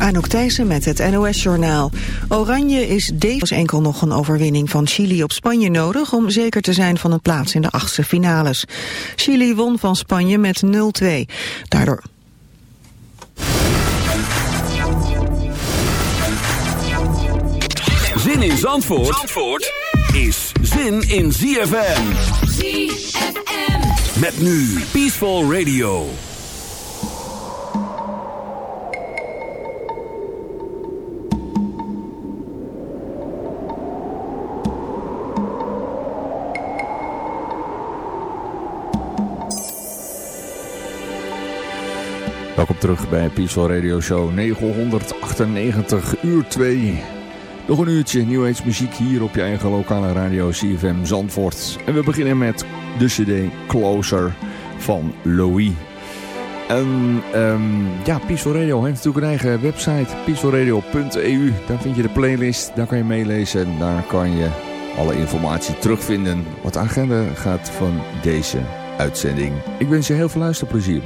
Anouk Thijssen met het NOS-journaal. Oranje is deze enkel nog een overwinning van Chili op Spanje nodig... om zeker te zijn van een plaats in de achtste finales. Chili won van Spanje met 0-2. Daardoor... Zin in Zandvoort, Zandvoort is zin in ZFM. ZFM. Met nu Peaceful Radio. Welkom terug bij Peaceful Radio Show 998 uur 2. Nog een uurtje Age muziek hier op je eigen lokale radio CFM Zandvoort. En we beginnen met de cd Closer van Louis. En um, ja, Peaceful Radio heeft natuurlijk een eigen website, peacefulradio.eu. Daar vind je de playlist, daar kan je meelezen. Daar kan je alle informatie terugvinden wat de agenda gaat van deze uitzending. Ik wens je heel veel luisterplezier.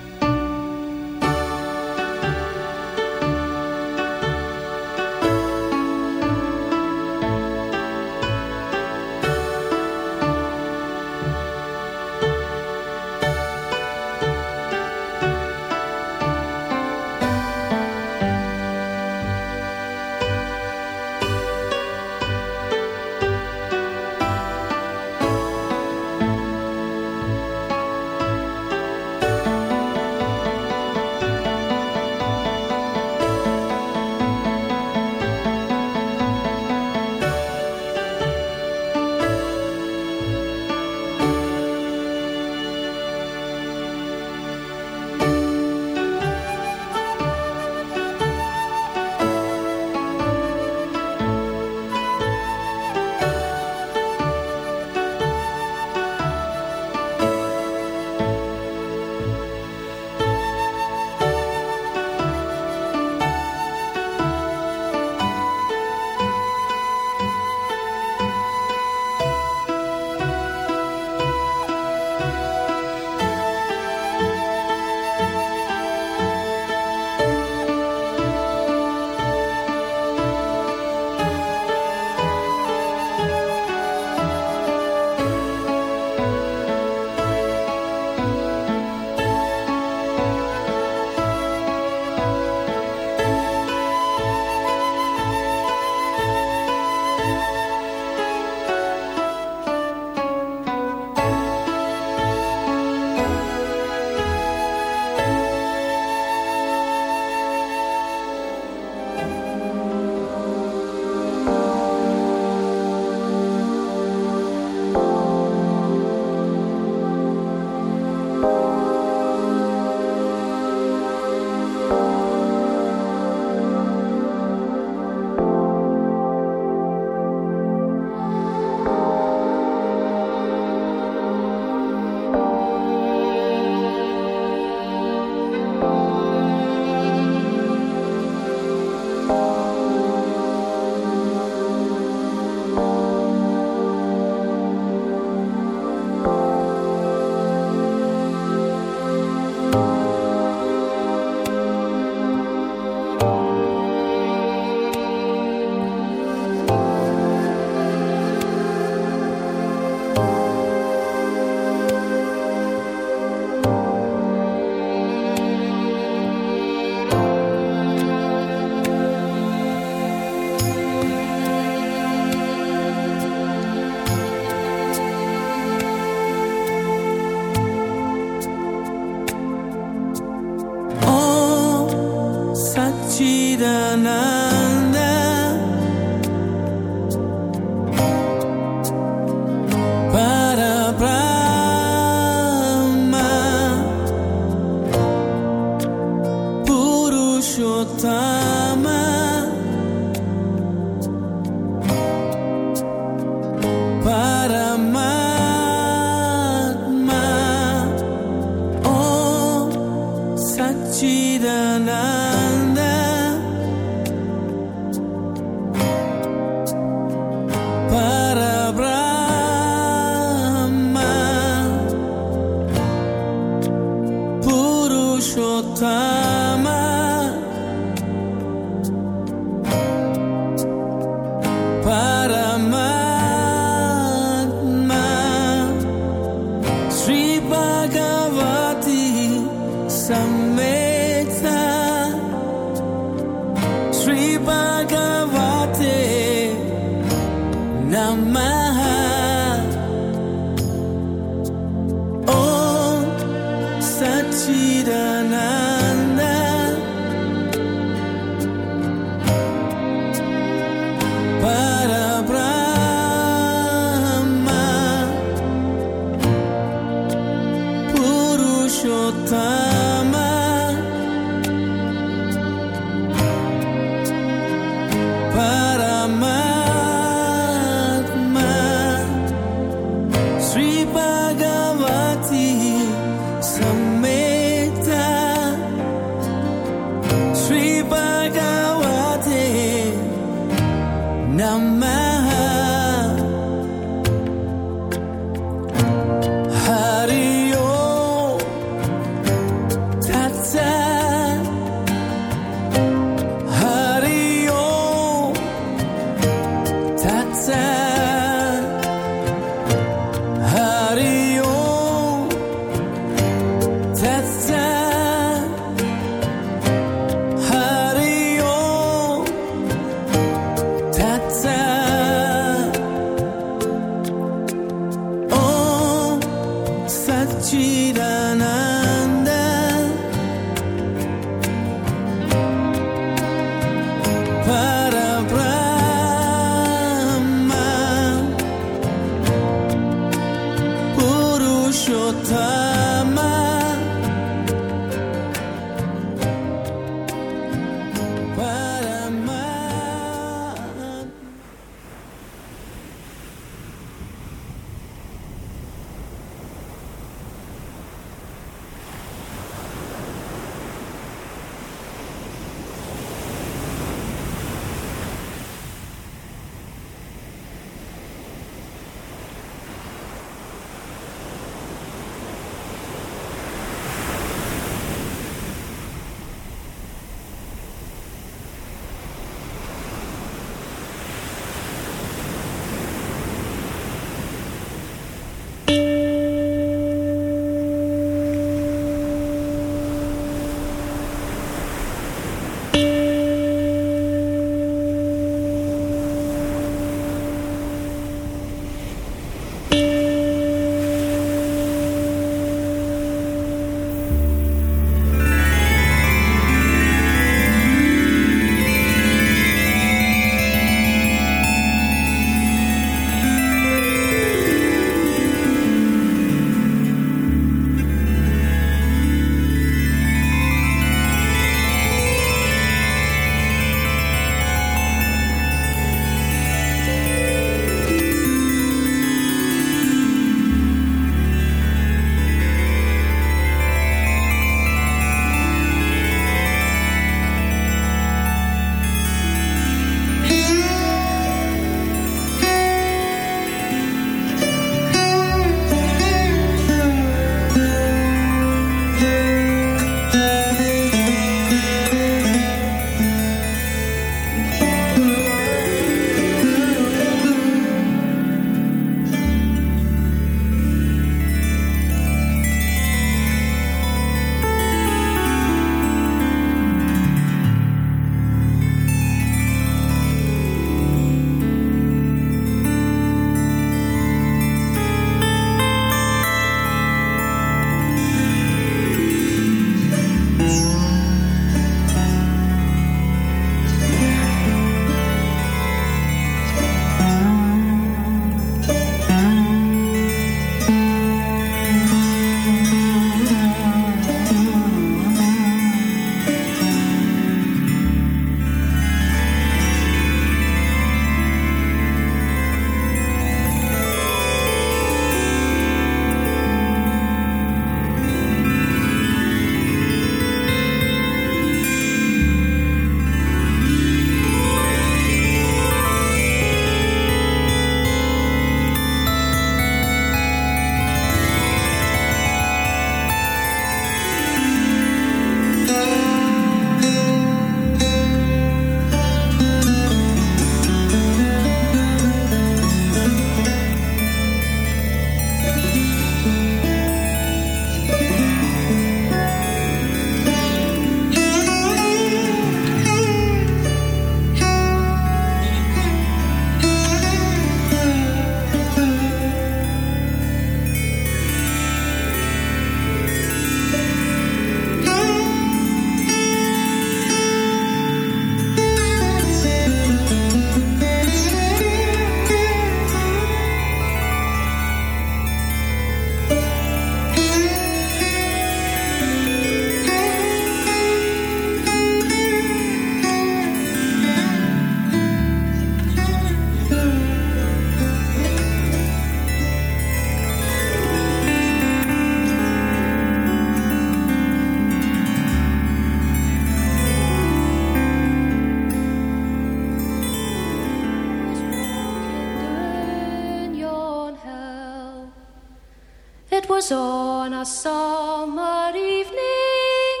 'Twas on a summer evening,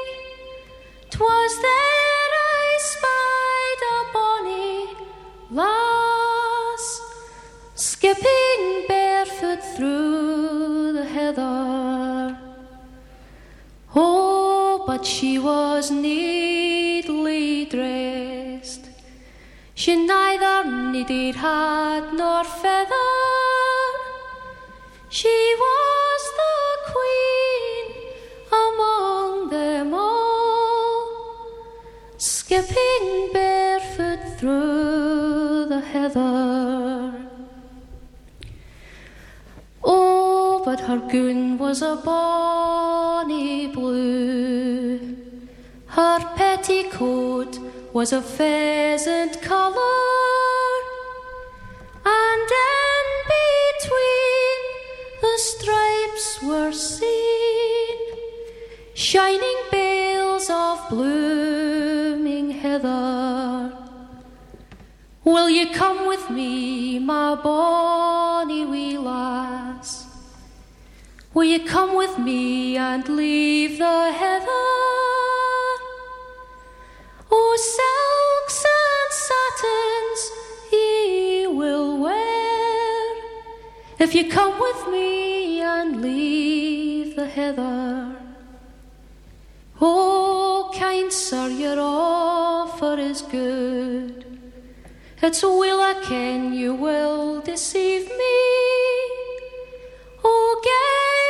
'twas I spied a bonny lass skipping barefoot through the heather. Oh, but she was neatly dressed. She neither needed hat nor feather. She was skipping barefoot through the heather. Oh, but her gown was a bonny blue. Her petticoat was a pheasant colour, and in between the stripes were seen shining bales of blooming heather. Will you come with me, my bonny wee lass? Will you come with me and leave the heather? Oh, silks and satins ye will wear if you come with me and leave the heather. Oh, kind sir, your offer is good. It's will I ken you will deceive me. Oh, gain